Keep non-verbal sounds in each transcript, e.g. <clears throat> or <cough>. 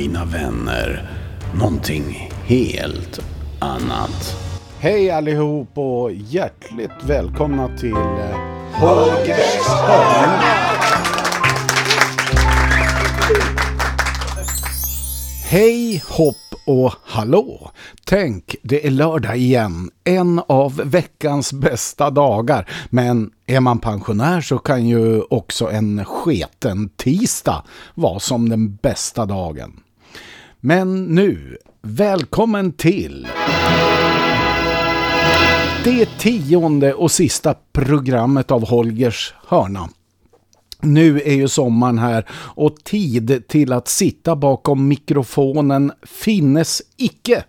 mina vänner, någonting helt annat. Hej allihop och hjärtligt välkomna till Holgers hörna. Hej, hopp och hallå! Tänk, det är lördag igen. En av veckans bästa dagar. Men är man pensionär så kan ju också en sketen tisdag vara som den bästa dagen. Men nu, välkommen till det tionde och sista programmet av Holgers hörna. Nu är ju sommaren här och tid till att sitta bakom mikrofonen finnes icke.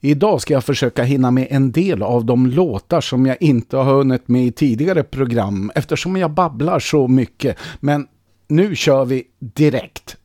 Idag ska jag försöka hinna med en del av de låtar som jag inte har hunnit med i tidigare program eftersom jag babblar så mycket. Men nu kör vi direkt.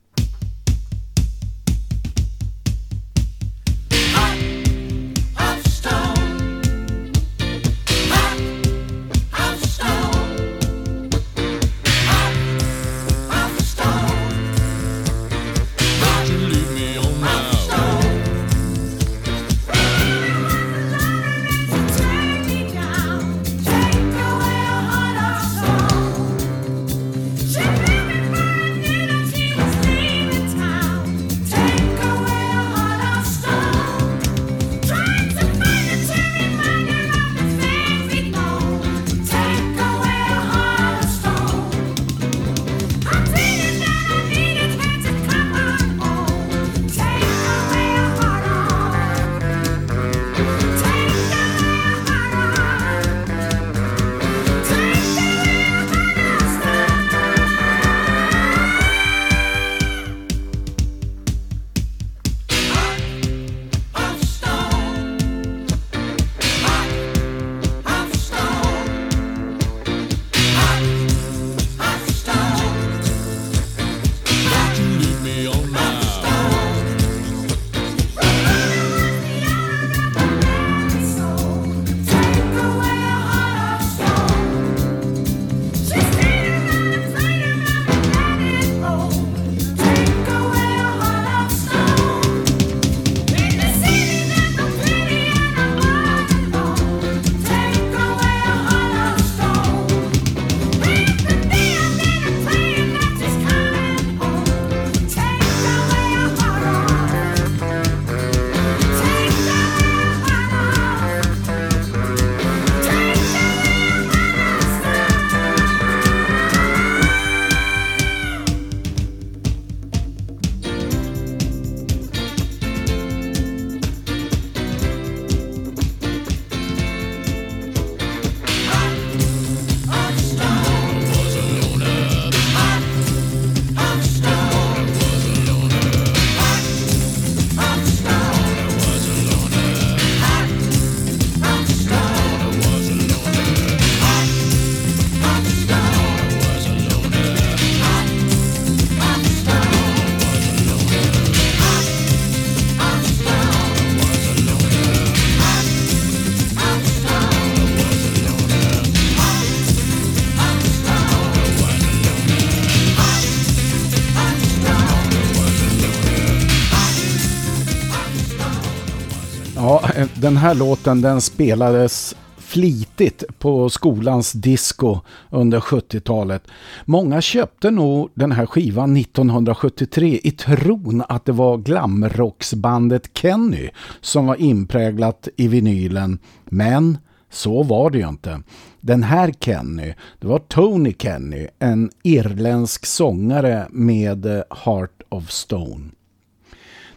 Den här låten den spelades flitigt på skolans disco under 70-talet. Många köpte nog den här skivan 1973 i tron att det var glamrocksbandet Kenny som var inpräglat i vinylen. Men så var det ju inte. Den här Kenny, det var Tony Kenny, en irländsk sångare med eh, Heart of Stone.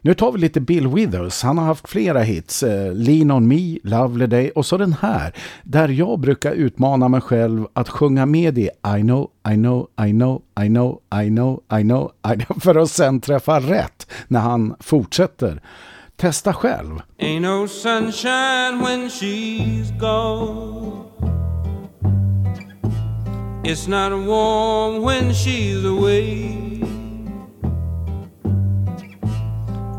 Nu tar vi lite Bill Withers. Han har haft flera hits. Eh, Lean on me, Lovely Day och så den här. Där jag brukar utmana mig själv att sjunga med i I know, I know, I know, I know, I know, I know. I know <laughs> för att sen träffa rätt när han fortsätter. Testa själv. Ain't no sunshine when she's gone It's not warm when she's away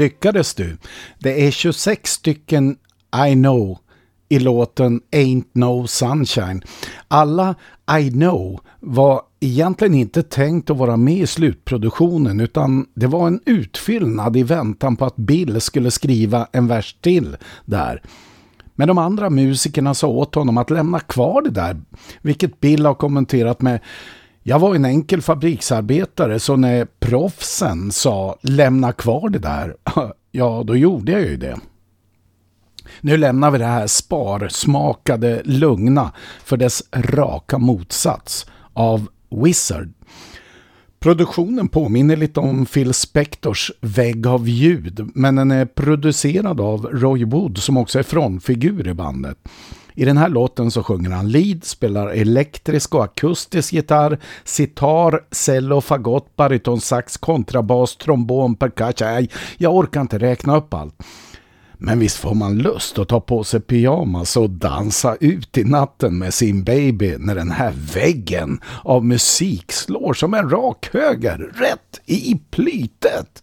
Lyckades du? Det är 26 stycken I know i låten Ain't No Sunshine. Alla I know var egentligen inte tänkt att vara med i slutproduktionen utan det var en utfyllnad i väntan på att Bill skulle skriva en vers till där. Men de andra musikerna sa åt honom att lämna kvar det där, vilket Bill har kommenterat med jag var en enkel fabriksarbetare så när proffsen sa lämna kvar det där, <laughs> ja då gjorde jag ju det. Nu lämnar vi det här sparsmakade lugna för dess raka motsats av Wizard. Produktionen påminner lite om Phil Spectors vägg av ljud men den är producerad av Roy Wood som också är frontfigur i bandet. I den här låten så sjunger han lead, spelar elektrisk och akustisk gitarr, sitar, cello, fagott, bariton, sax, kontrabas, trombon, percussion. Jag orkar inte räkna upp allt. Men visst får man lust att ta på sig pyjamas och dansa ut i natten med sin baby när den här väggen av musik slår som en rak höger rätt i plytet.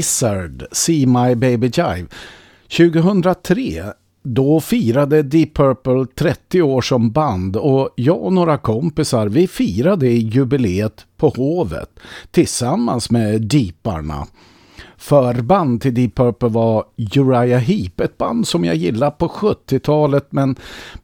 Wizard, See My Baby Jive. 2003 då firade Deep Purple 30 år som band och jag och några kompisar vi firade jubileet på Hovet tillsammans med Deeparna. Förband till Deep Purple var Uriah Heep, ett band som jag gillade på 70-talet men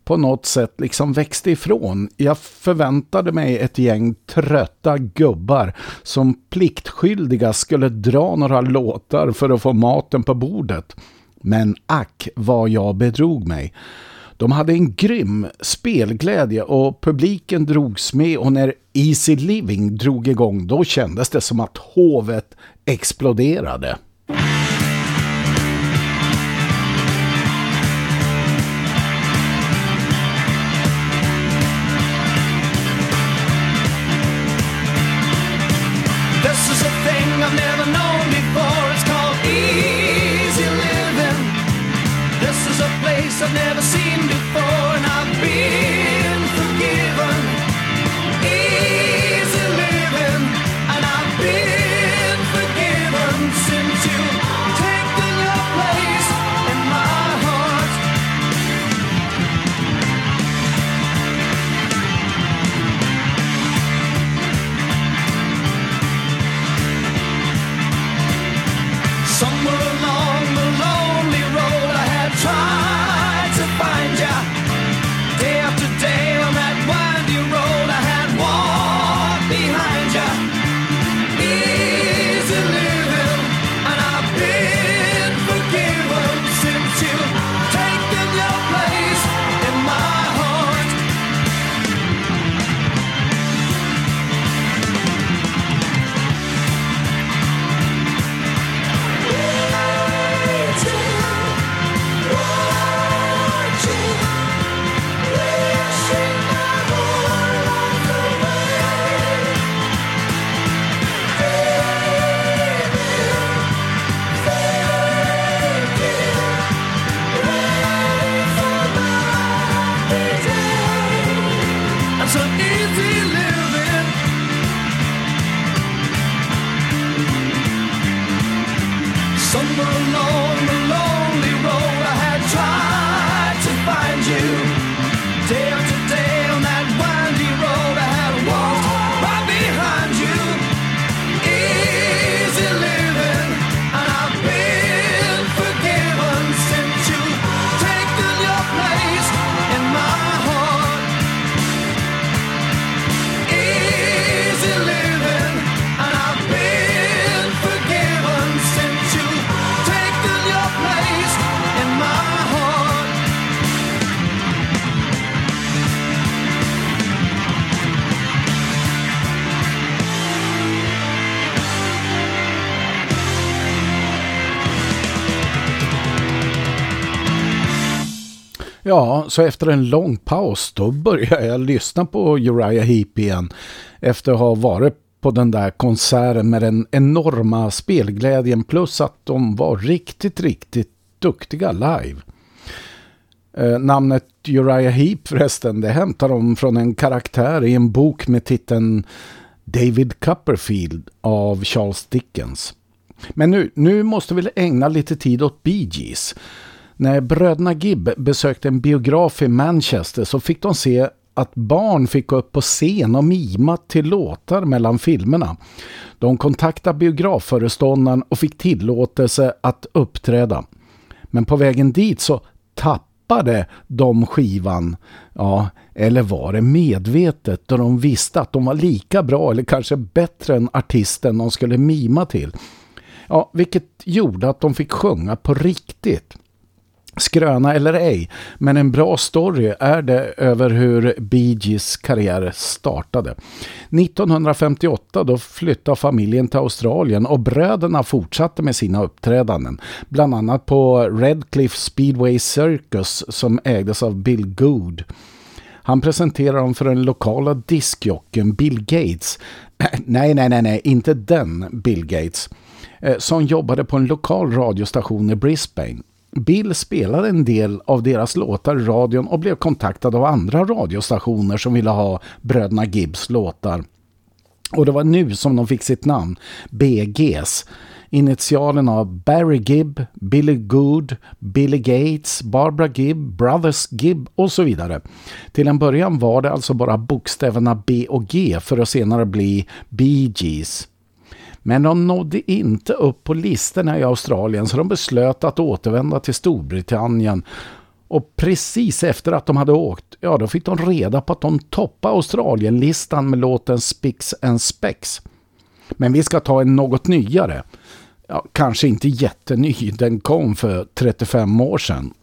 på något sätt liksom växte ifrån. Jag förväntade mig ett gäng trötta gubbar som pliktskyldiga skulle dra några låtar för att få maten på bordet. Men ack vad jag bedrog mig. De hade en grym spelglädje och publiken drogs med och när Easy Living drog igång då kändes det som att hovet exploderade. Ja, så efter en lång paus då började jag lyssna på Uriah Heep igen efter att ha varit på den där konserten med den enorma spelglädjen plus att de var riktigt, riktigt duktiga live. Eh, namnet Uriah Heep förresten, det hämtar de från en karaktär i en bok med titeln David Copperfield av Charles Dickens. Men nu, nu måste vi ägna lite tid åt Bee Gees. När bröderna Gibb besökte en biograf i Manchester så fick de se att barn fick gå upp på scen och mima till låtar mellan filmerna. De kontaktade biografföreståndaren och fick tillåtelse att uppträda. Men på vägen dit så tappade de skivan. Ja, eller var det medvetet då de visste att de var lika bra eller kanske bättre än artisten de skulle mima till. Ja, vilket gjorde att de fick sjunga på riktigt. Skröna eller ej, men en bra story är det över hur Bee Gees karriär startade. 1958 då flyttade familjen till Australien och bröderna fortsatte med sina uppträdanden. Bland annat på Redcliffe Speedway Circus som ägdes av Bill Good. Han presenterade dem för den lokala diskjocken Bill Gates. <clears throat> nej, nej, nej, nej, inte den Bill Gates. Eh, som jobbade på en lokal radiostation i Brisbane. Bill spelade en del av deras låtar i radion och blev kontaktad av andra radiostationer som ville ha bröderna Gibbs låtar. Och det var nu som de fick sitt namn, BGs. Initialen av Barry Gibb, Billy Good, Billy Gates, Barbara Gibb, Brothers Gibb och så vidare. Till en början var det alltså bara bokstäverna B och G för att senare bli Bee Gees. Men de nådde inte upp på listorna i Australien så de beslöt att återvända till Storbritannien. Och precis efter att de hade åkt, ja då fick de reda på att de toppade Australienlistan med låten Spix and Specs. Men vi ska ta en något nyare. Ja, kanske inte jätteny, den kom för 35 år sedan.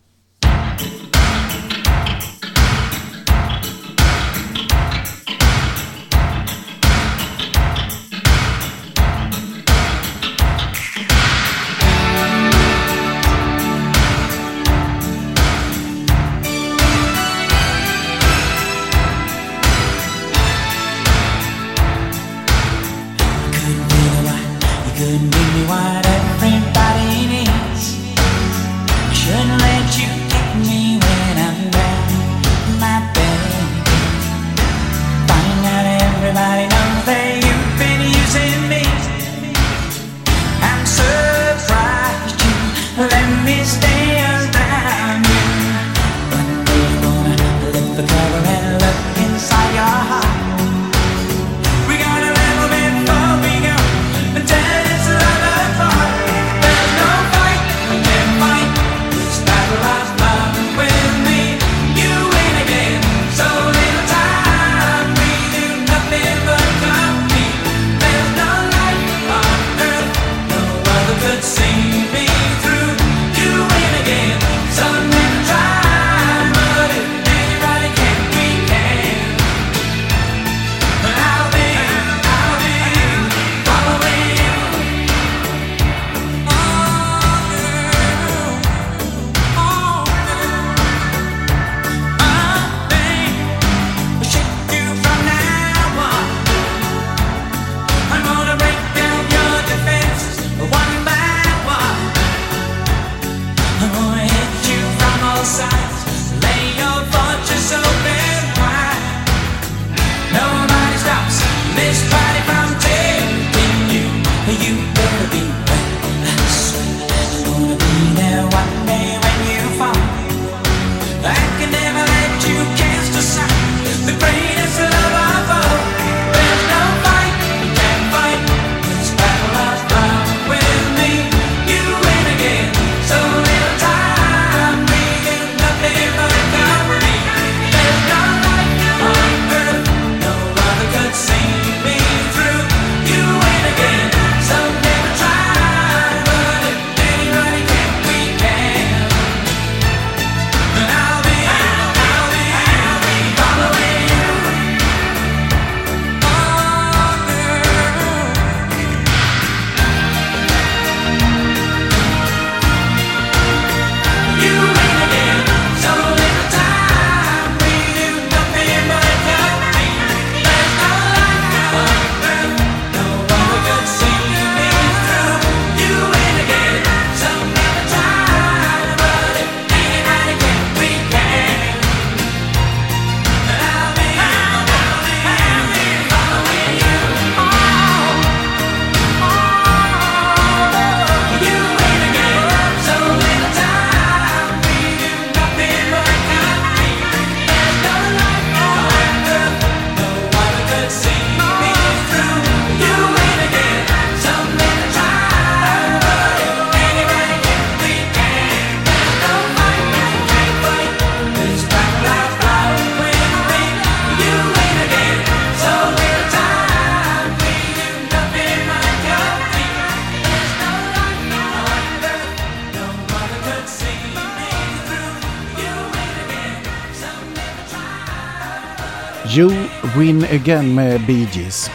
Again med Bee Gees.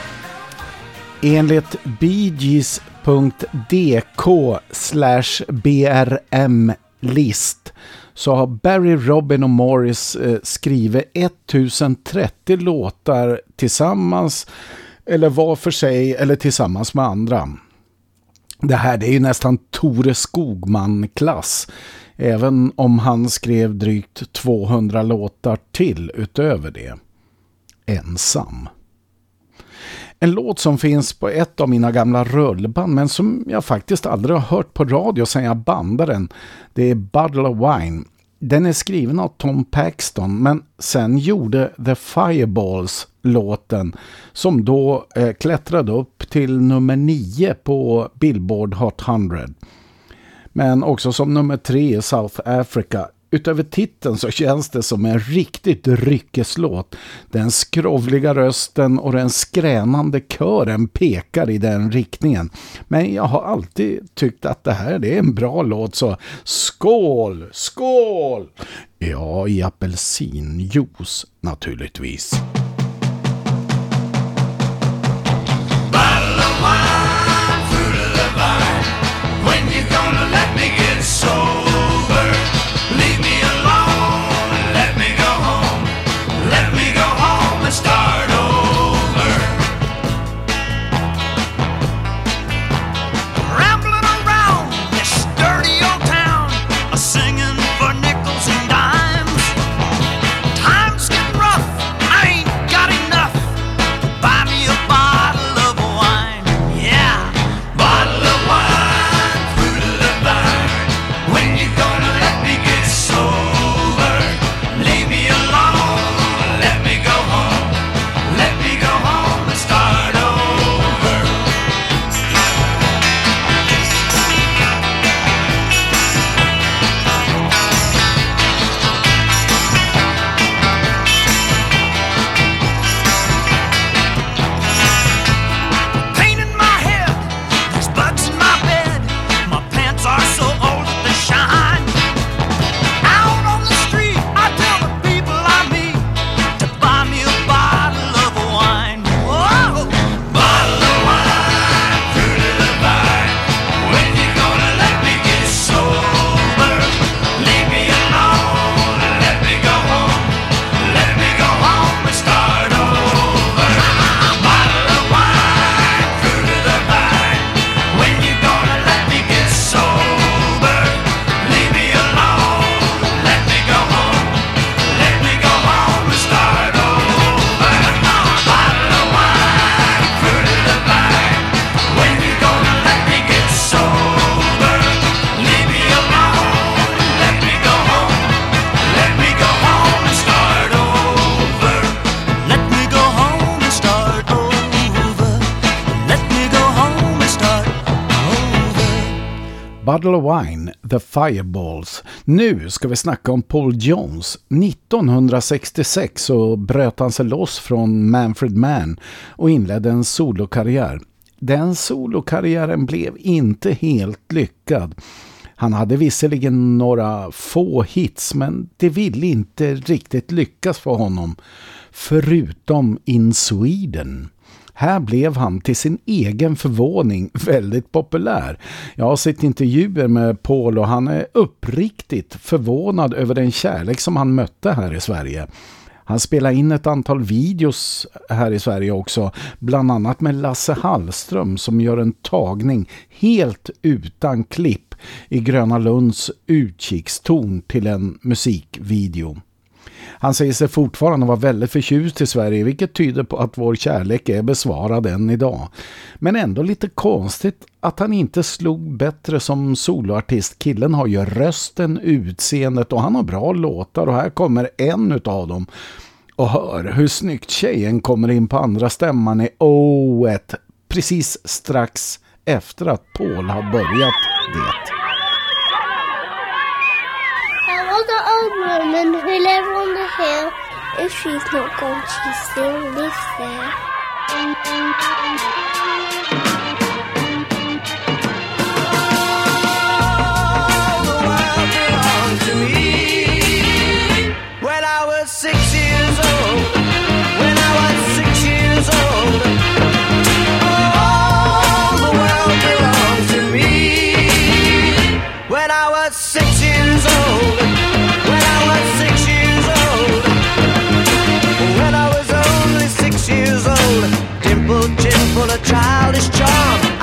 Enligt beegees.dk slash brm-list så har Barry, Robin och Morris eh, skrivit 1030 låtar tillsammans eller var för sig eller tillsammans med andra. Det här det är ju nästan Tore Skogman-klass även om han skrev drygt 200 låtar till utöver det ensam. En låt som finns på ett av mina gamla rullband men som jag faktiskt aldrig har hört på radio sedan jag bandade den. Det är Bottle of Wine. Den är skriven av Tom Paxton men sen gjorde The Fireballs låten som då eh, klättrade upp till nummer nio på Billboard Hot 100. Men också som nummer tre i South Africa utöver titeln så känns det som en riktigt ryckeslåt. Den skrovliga rösten och den skränande kören pekar i den riktningen. Men jag har alltid tyckt att det här är en bra låt så skål, skål! Ja, i apelsinjuice naturligtvis. Wine, The Fireballs. Nu ska vi snacka om Paul Jones. 1966 så bröt han sig loss från Manfred Mann och inledde en solokarriär. Den solokarriären blev inte helt lyckad. Han hade visserligen några få hits men det ville inte riktigt lyckas för honom. Förutom In Sweden. Här blev han till sin egen förvåning väldigt populär. Jag har sett intervjuer med Paul och han är uppriktigt förvånad över den kärlek som han mötte här i Sverige. Han spelar in ett antal videos här i Sverige också, bland annat med Lasse Hallström som gör en tagning helt utan klipp i Gröna Lunds utkikstorn till en musikvideo. Han säger sig fortfarande vara väldigt förtjust i Sverige vilket tyder på att vår kärlek är besvarad än idag. Men ändå lite konstigt att han inte slog bättre som soloartist. Killen har ju rösten, utseendet och han har bra låtar och här kommer en utav dem. Och hör hur snyggt tjejen kommer in på andra stämman i O1 precis strax efter att Paul har börjat det. Old woman who lived on the hill. If she's not gone, she still lives there.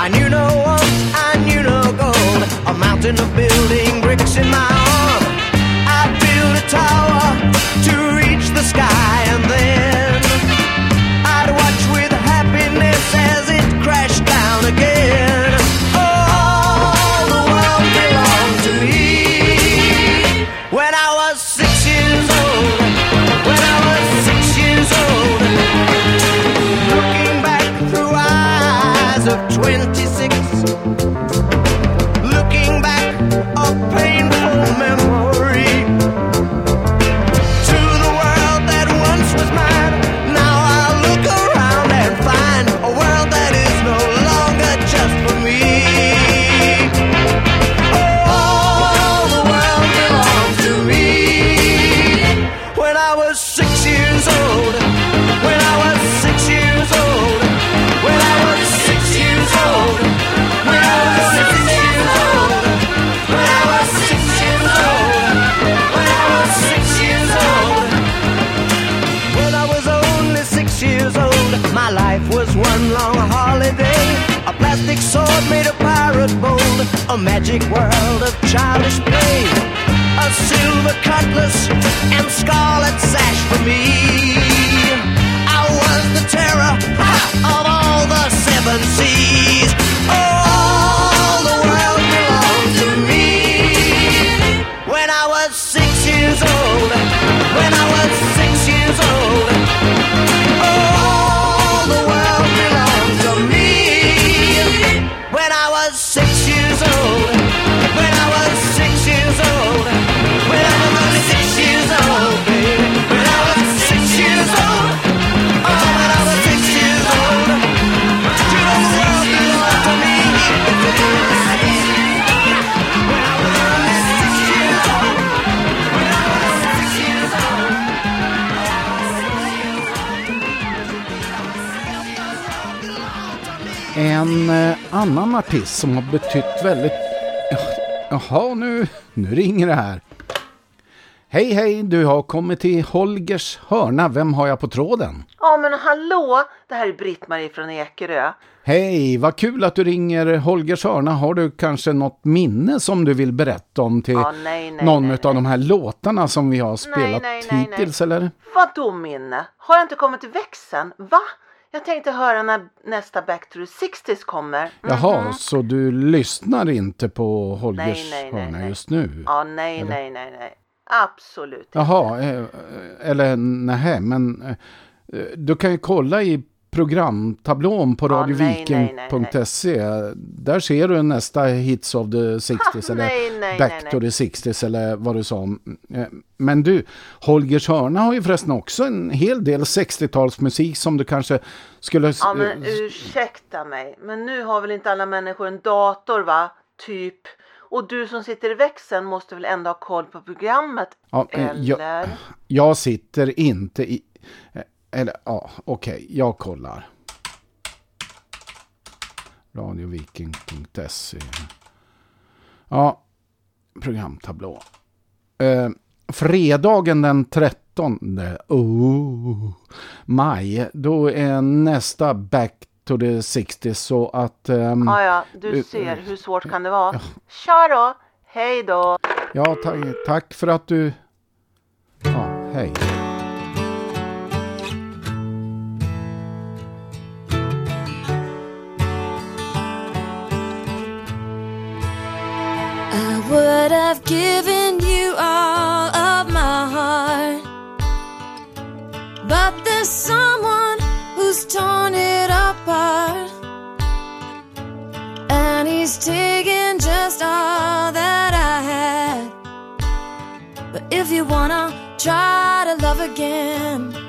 I knew no want, I knew no gold. A mountain of building bricks in my som har betytt väldigt... Jaha, nu, nu ringer det här. Hej, hej, du har kommit till Holgers hörna. Vem har jag på tråden? Ja men hallå, det här är Britt-Marie från Ekerö. Hej, vad kul att du ringer Holgers hörna. Har du kanske något minne som du vill berätta om till Ja, nej, nej, någon nej, av de här låtarna som vi har spelat nej, nej, nej. hittills, eller? Vadå minne? Har jag inte kommit till växeln? Va? Jag tänkte höra när nästa Back to the 60s kommer. Jaha, så du lyssnar inte på Holgers Nej, nej, hörna nej. just nu? Ja, nej, nej, nej, nej. Absolut inte. Jaha, eh, eller nej, men eh, du kan ju kolla i programtablån på radioviken.se. Där ser du nästa Hits of the 60s <laughs> eller nej, nej, Back nej, to the 60s eller vad du sa. Eh, Men du, Holgers hörna har ju förresten också en hel del 60-talsmusik som du kanske skulle... Ja men eh, ursäkta mig, men nu har väl inte alla människor en dator va? Typ. Och du som sitter i växeln måste väl ändå ha koll på programmet? Ja, eh, Eller? jag, jag sitter inte i... eh, Eller ja, okej, jag kollar. Radioviking.se Ja, programtablå. Eh, fredagen den 13 oh, maj, då är nästa Back to the 60s så att... ehm, Ja, ja, du eh, ser hur svårt kan det vara. Tja då, hej då. Ja, tack, tack för att du... Ja, hej. Have given you all of my heart. But there's someone who's torn it apart. And he's taken just all that I had. But if you wanna try to love again,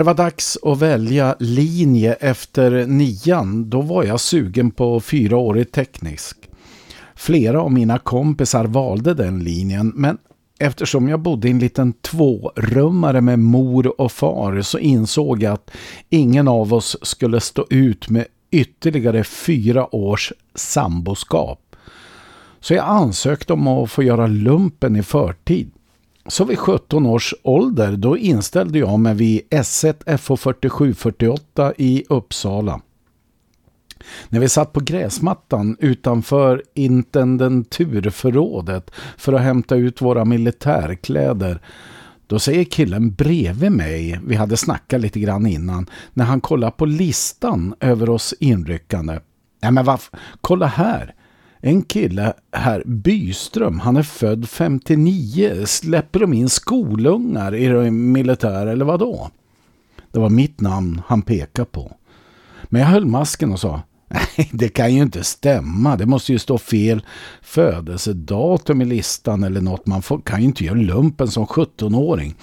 det var dags att välja linje efter nian, då var jag sugen på fyraårig teknisk. Flera av mina kompisar valde den linjen, men eftersom jag bodde i en liten tvårummare med mor och far så insåg jag att ingen av oss skulle stå ut med ytterligare fyra års samboskap. Så jag ansökte om att få göra lumpen i förtid. Så vid 17 års ålder då inställde jag mig vid S1 FO 4748 i Uppsala. När vi satt på gräsmattan utanför intendenturförrådet för att hämta ut våra militärkläder då säger killen bredvid mig, vi hade snackat lite grann innan, när han kollar på listan över oss inryckande. Nej men vad, kolla här. En kille här, Byström, han är född 59. Släpper de in skolungar i det militär eller vad då? Det var mitt namn han pekade på. Men jag höll masken och sa Nej, det kan ju inte stämma. Det måste ju stå fel födelsedatum i listan eller något. Man får, kan ju inte göra lumpen som 17-åring.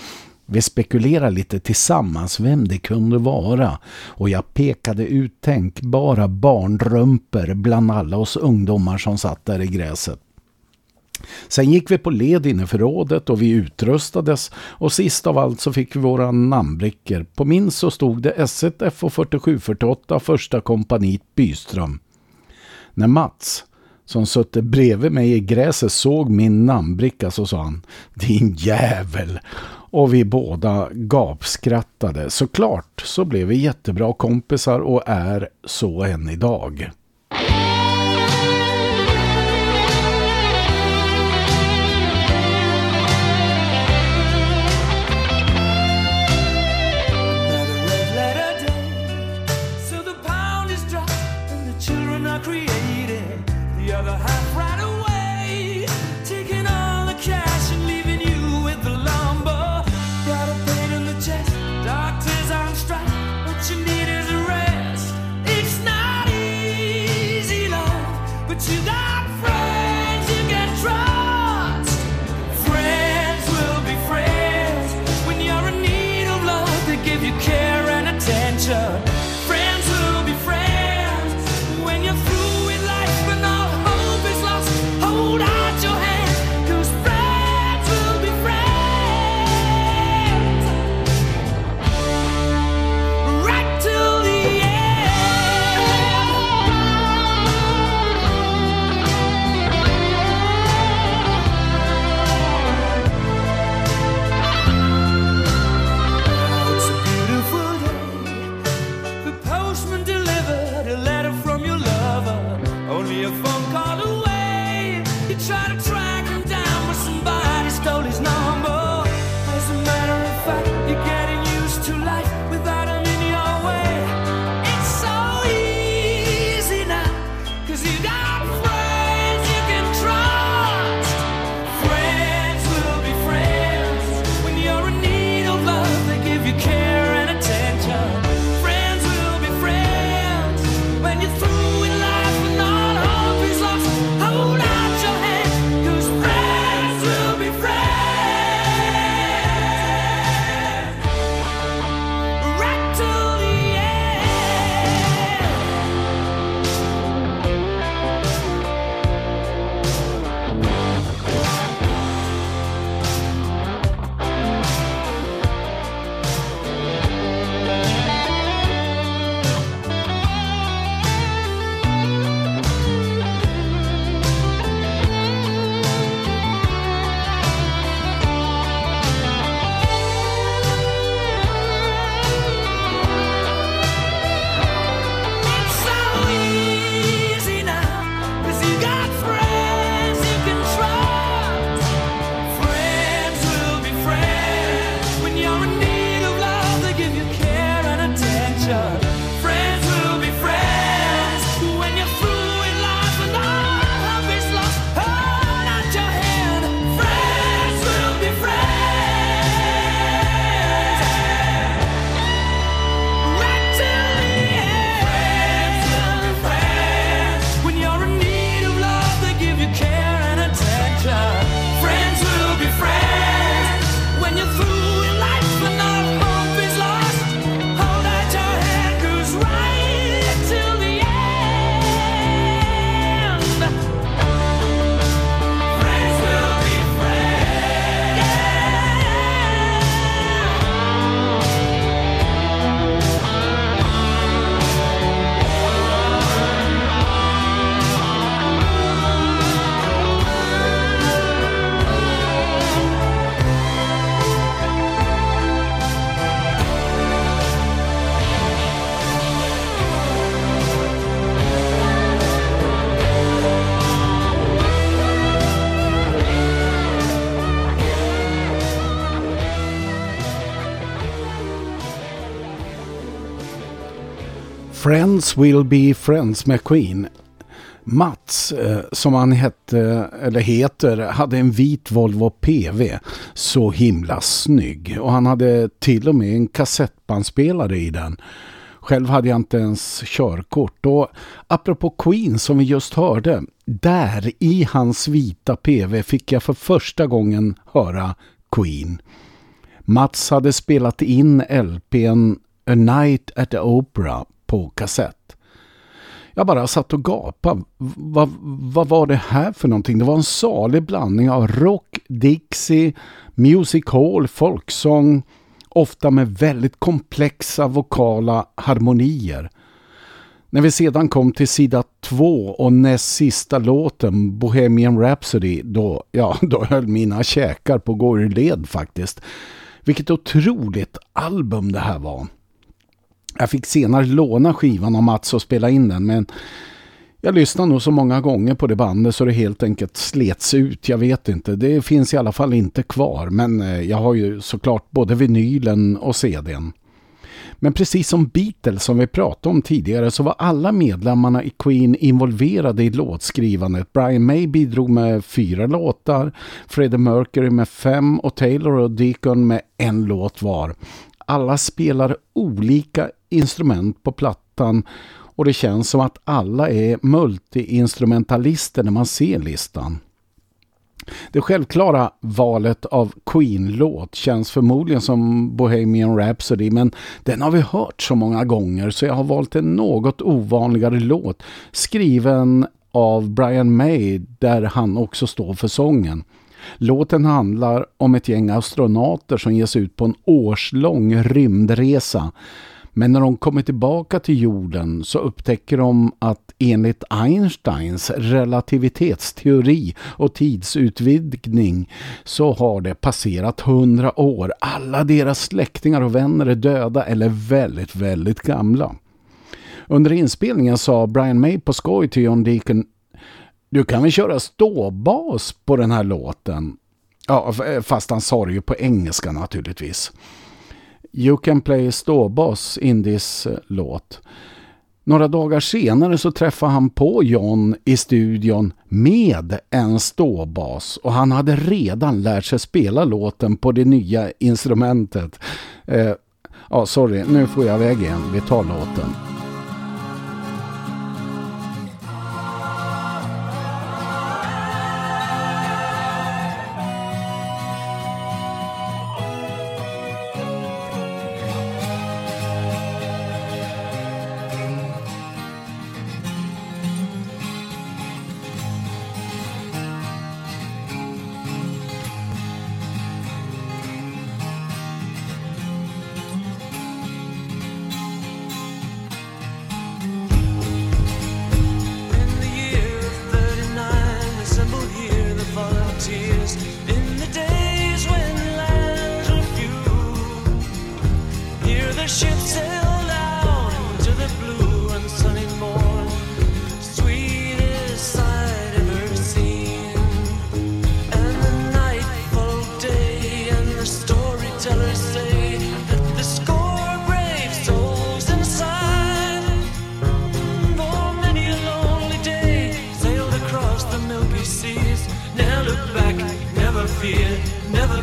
Vi spekulerade lite tillsammans vem det kunde vara och jag pekade ut tänkbara barnrumper bland alla oss ungdomar som satt där i gräset. Sen gick vi på led inne för rådet och vi utrustades och sist av allt så fick vi våra namnbrickor. På min så stod det S1 FO 4748 första Kompaniet Byström. När Mats som suttit bredvid mig i gräset såg min namnbricka så sa han Din jävel! Och vi båda gapskrattade. Såklart så blev vi jättebra kompisar och är så än idag. Friends Will Be Friends med Queen. Mats, eh, som han hette, eller heter, hade en vit Volvo PV. Så himla snygg. Och han hade till och med en kassettbandspelare i den. Själv hade jag inte ens körkort. Och apropå Queen som vi just hörde. Där i hans vita PV fick jag för första gången höra Queen. Mats hade spelat in LPn A Night at the Opera på kassett. Jag bara satt och gapade. Vad, vad var det här för någonting? Det var en salig blandning av rock, Dixie, music hall, folksång, ofta med väldigt komplexa vokala harmonier. När vi sedan kom till sida två och näst sista låten, Bohemian Rhapsody, då, ja, <laughs> då höll mina käkar på att gå ur led faktiskt. Vilket otroligt album det här var. Jag fick senare låna skivan av Mats och spela in den men jag lyssnade nog så många gånger på det bandet så det helt enkelt slets ut. Jag vet inte. Det finns i alla fall inte kvar men eh, jag har ju såklart både vinylen och CDn. Men precis som Beatles som vi pratade om tidigare så var alla medlemmarna i Queen involverade i låtskrivandet. Brian May bidrog med fyra låtar, Freddie Mercury med fem och Taylor och Deacon med en låt var. Alla spelar olika instrument på plattan och det känns som att alla är multiinstrumentalister när man ser listan. Det självklara valet av Queen-låt känns förmodligen som Bohemian Rhapsody men den har vi hört så många gånger så jag har valt en något ovanligare låt skriven av Brian May där han också står för sången. Låten handlar om ett gäng astronauter som ges ut på en årslång rymdresa men när de kommer tillbaka till jorden så upptäcker de att enligt Einsteins relativitetsteori och tidsutvidgning så har det passerat hundra år. Alla deras släktingar och vänner är döda eller väldigt, väldigt gamla. Under inspelningen sa Brian May på skoj till John Deacon du kan väl köra ståbas på den här låten? Ja, eh, fast han sa det ju på engelska naturligtvis. You can play ståbas in this eh, låt. Några dagar senare så träffade han på John i studion med en ståbas och han hade redan lärt sig spela låten på det nya instrumentet. Eh, ja, sorry, nu får jag iväg igen. Vi tar låten.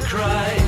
Cry.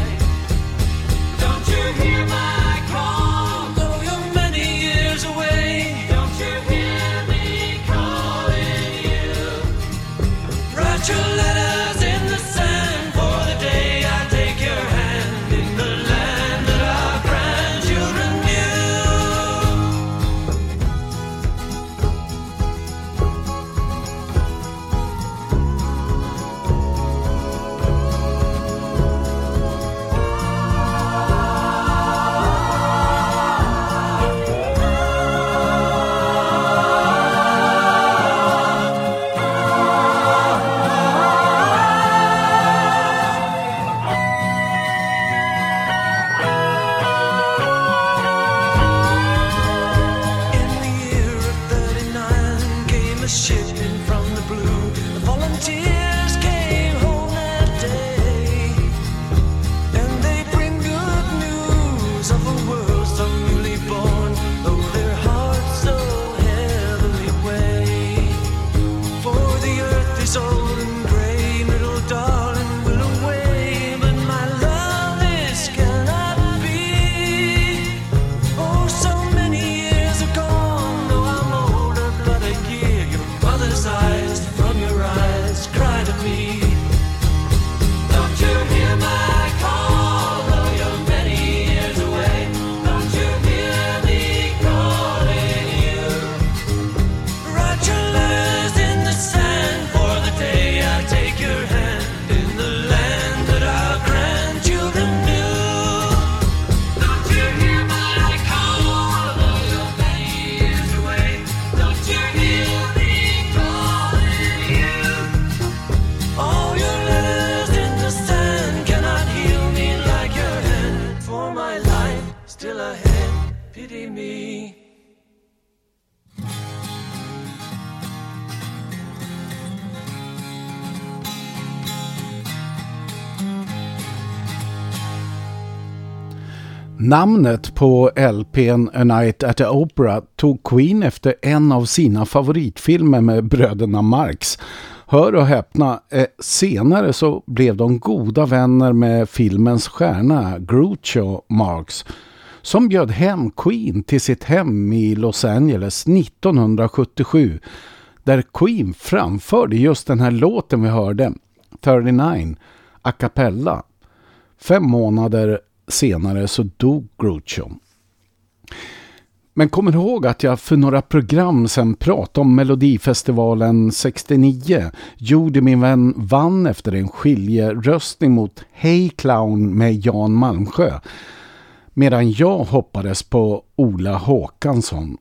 Namnet på LPn A Night at the Opera tog Queen efter en av sina favoritfilmer med bröderna Marx. Hör och häpna, eh, senare så blev de goda vänner med filmens stjärna Groucho Marx som bjöd hem Queen till sitt hem i Los Angeles 1977 där Queen framförde just den här låten vi hörde, 39, a cappella. Fem månader senare så dog Groucho. Men kommer ihåg att jag för några program sedan pratade om Melodifestivalen 69? Gjorde min vän vann efter en skiljeröstning mot Hey Clown med Jan Malmsjö. Medan jag hoppades på Ola Håkansson.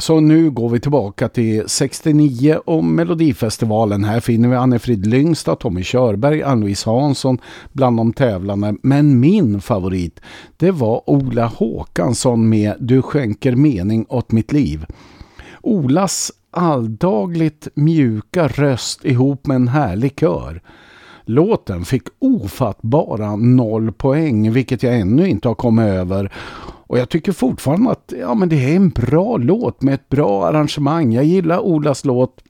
Så nu går vi tillbaka till 69 och Melodifestivalen. Här finner vi Anne-Frid Lyngstad, Tommy Körberg, Ann-Louise Hansson bland de tävlande. Men min favorit, det var Ola Håkansson med Du skänker mening åt mitt liv. Olas alldagligt mjuka röst ihop med en härlig kör. Låten fick ofattbara noll poäng, vilket jag ännu inte har kommit över. Och jag tycker fortfarande att ja, men det är en bra låt med ett bra arrangemang. Jag gillar Olas låt.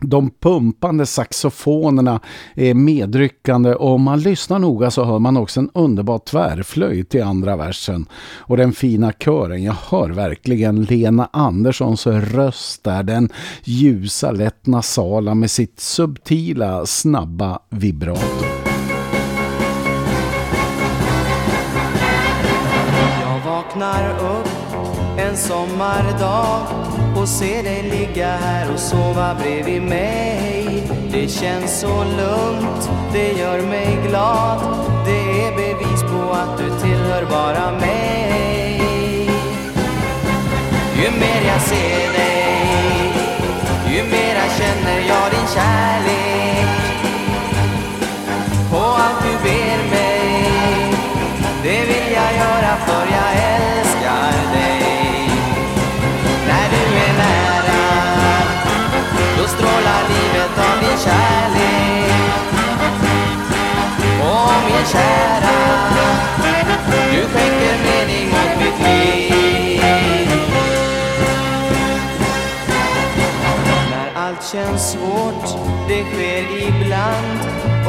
De pumpande saxofonerna är medryckande och om man lyssnar noga så hör man också en underbar tvärflöjt i andra versen. Och den fina kören, jag hör verkligen Lena Anderssons röst där, den ljusa, lätt nasala med sitt subtila, snabba vibrato. Vaknar upp en sommardag och ser dig ligga här och sova bredvid mig. Det känns så lugnt, det gör mig glad. Det är bevis på att du tillhör bara mig. Ju mer jag ser dig, ju mera känner jag din kärlek. Och allt du ber mig, det vill jag göra för jag är kärlek. åh min kära, du skänker mening åt mitt liv. När allt känns svårt, det sker ibland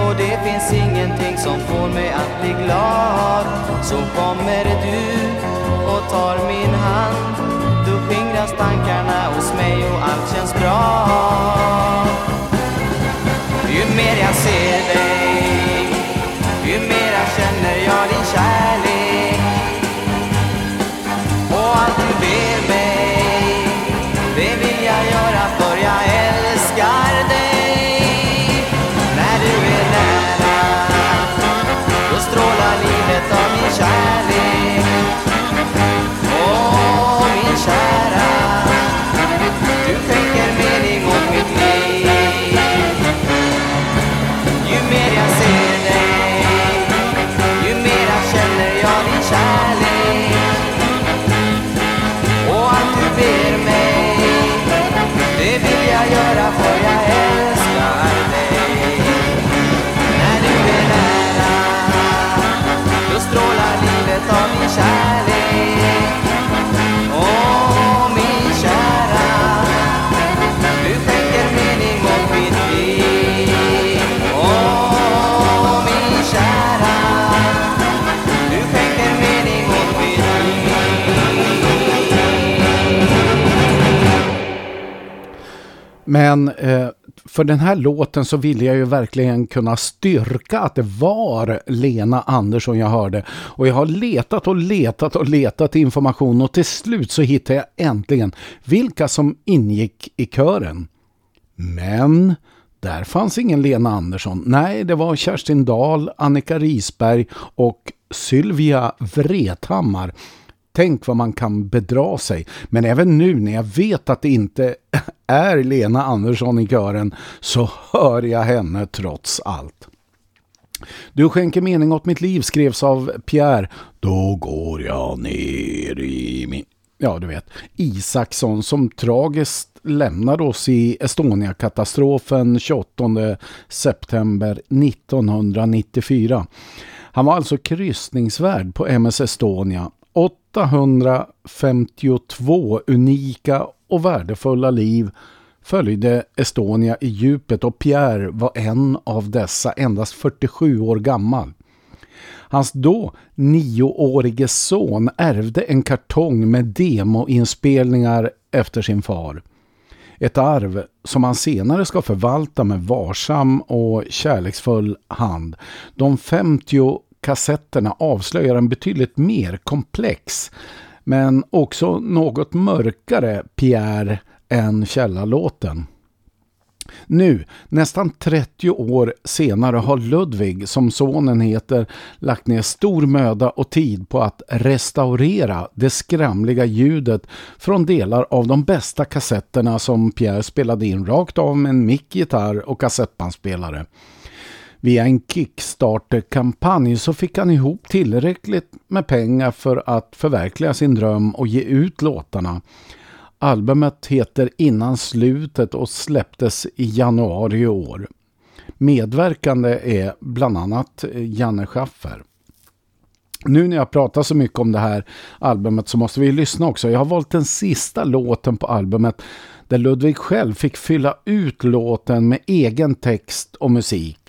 och det finns ingenting som får mig att bli glad Så kommer du och tar min hand Då skingras tankarna hos mig och allt känns bra mer jag ser dig Ju mera känner jag din kärlek. Och allt du ber mig Det vill jag göra för jag älskar dig. När du är nära Då strålar livet av min kärlek. Men eh, för den här låten så ville jag ju verkligen kunna styrka att det var Lena Andersson jag hörde. Och jag har letat och letat och letat information och till slut så hittade jag äntligen vilka som ingick i kören. Men där fanns ingen Lena Andersson. Nej, det var Kerstin Dahl, Annika Risberg och Sylvia Vrethammar. Tänk vad man kan bedra sig. Men även nu när jag vet att det inte <laughs> är Lena Andersson i kören så hör jag henne trots allt. Du skänker mening åt mitt liv skrevs av Pierre. Då går jag ner i min... Ja, du vet. Isaksson som tragiskt lämnade oss i Estonia-katastrofen 28 september 1994. Han var alltså kryssningsvärd på MS Estonia. 852 unika och värdefulla liv följde Estonia i djupet och Pierre var en av dessa endast 47 år gammal. Hans då nioårige son ärvde en kartong med demoinspelningar efter sin far. Ett arv som han senare ska förvalta med varsam och kärleksfull hand. De 50 kassetterna avslöjar en betydligt mer komplex men också något mörkare Pierre än källarlåten. Nu, nästan 30 år senare har Ludvig, som sonen heter, lagt ner stor möda och tid på att restaurera det skramliga ljudet från delar av de bästa kassetterna som Pierre spelade in rakt av med en mickgitarr och kassettbandspelare. Via en Kickstarter-kampanj så fick han ihop tillräckligt med pengar för att förverkliga sin dröm och ge ut låtarna. Albumet heter Innan slutet och släpptes i januari i år. Medverkande är bland annat Janne Schaffer. Nu när jag pratar så mycket om det här albumet så måste vi lyssna också. Jag har valt den sista låten på albumet där Ludvig själv fick fylla ut låten med egen text och musik.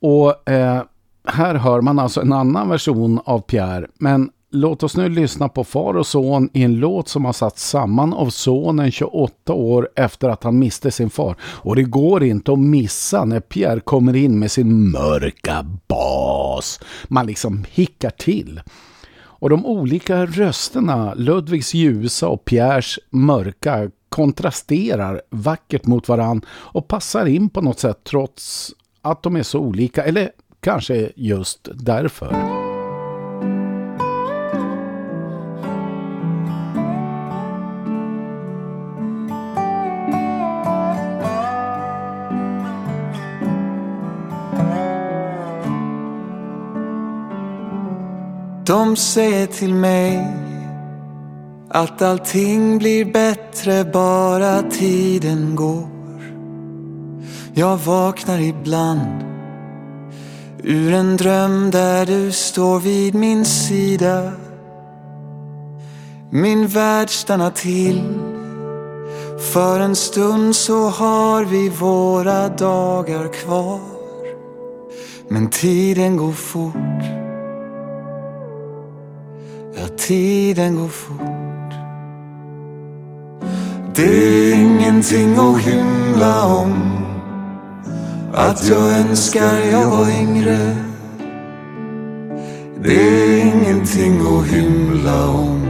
Och eh, här hör man alltså en annan version av Pierre. Men låt oss nu lyssna på far och son i en låt som har satt samman av sonen 28 år efter att han miste sin far. Och det går inte att missa när Pierre kommer in med sin mörka bas. Man liksom hickar till. Och de olika rösterna, Ludvigs ljusa och Pierres mörka, kontrasterar vackert mot varann och passar in på något sätt trots att de är så olika, eller kanske just därför. De säger till mig att allting blir bättre bara tiden går. Jag vaknar ibland ur en dröm där du står vid min sida. Min värld stannar till. För en stund så har vi våra dagar kvar. Men tiden går fort. Ja, tiden går fort. Det är ingenting att hymla om. Att jag önskar jag var yngre. Det är ingenting att hymla om.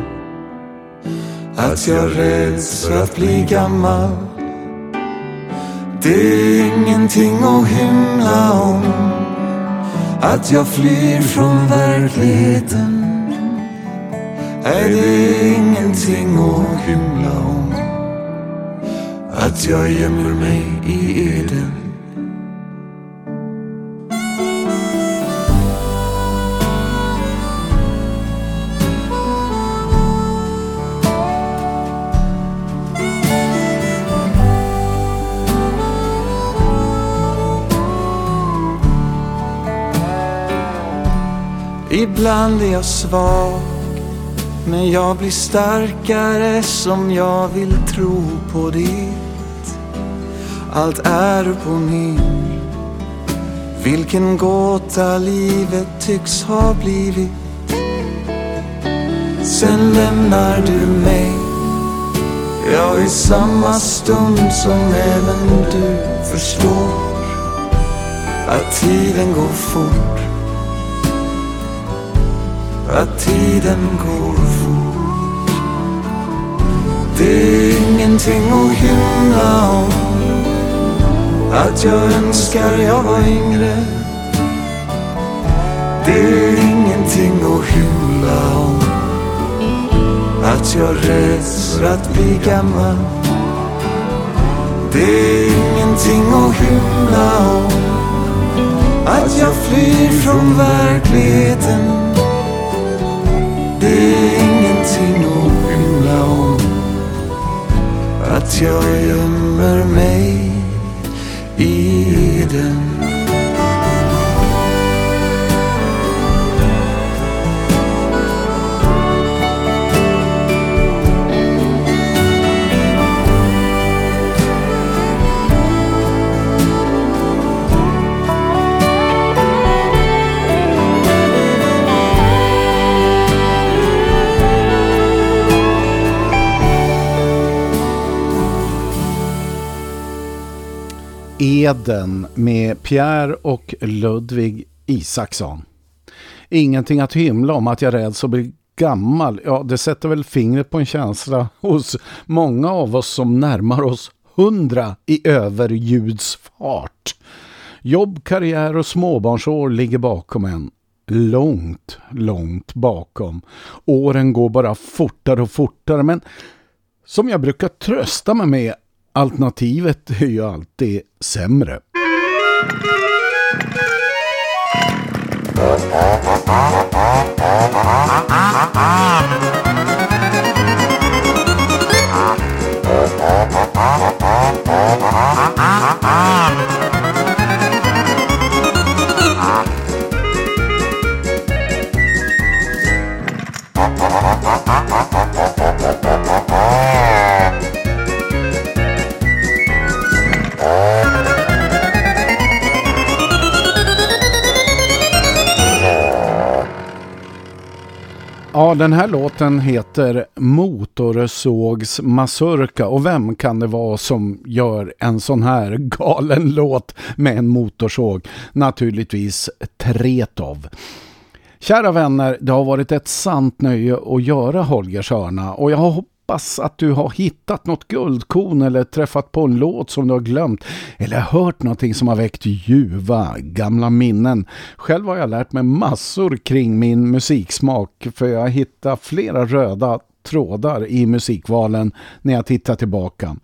Att jag räds för att bli gammal. Det är ingenting att hymla om. Att jag flyr från verkligheten. Nej, det är ingenting att hymla om. Att jag gömmer mig i Eden. Ibland är jag svag Men jag blir starkare som jag vill tro på ditt. Allt är upp och ner. Vilken gåta livet tycks ha blivit. Sen lämnar du mig. Jag i samma stund som även du förstår Att tiden går fort att tiden går fort. Det är ingenting att hymla om. Att jag önskar jag var yngre. Det är ingenting att hymla om. Att jag räds att bli gammal. Det är ingenting att hymla om. Att jag flyr från verkligheten. Det är ingenting att hymla om. Att jag gömmer mig i den Eden med Pierre och Ludvig Isaksson. Ingenting att hymla om att jag räds att bli gammal. Ja, det sätter väl fingret på en känsla hos många av oss som närmar oss hundra i överljudsfart. Jobb, karriär och småbarnsår ligger bakom en. Långt, långt bakom. Åren går bara fortare och fortare men som jag brukar trösta mig med alternativet är ju alltid sämre. Ja, den här låten heter Motorsågs Mazurka och vem kan det vara som gör en sån här galen låt med en motorsåg? Naturligtvis Tretov. Kära vänner, det har varit ett sant nöje att göra Holgers hörna och jag hoppas hoppas att du har hittat något guldkorn eller träffat på en låt som du har glömt eller hört någonting som har väckt ljuva gamla minnen. Själv har jag lärt mig massor kring min musiksmak för jag hittar flera röda trådar i musikvalen när jag tittar tillbaka.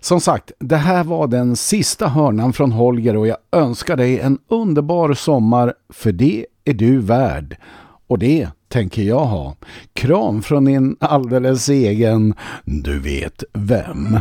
Som sagt, det här var den sista hörnan från Holger och jag önskar dig en underbar sommar för det är du värd. Och det tänker jag ha. Kram från din alldeles egen, du vet vem.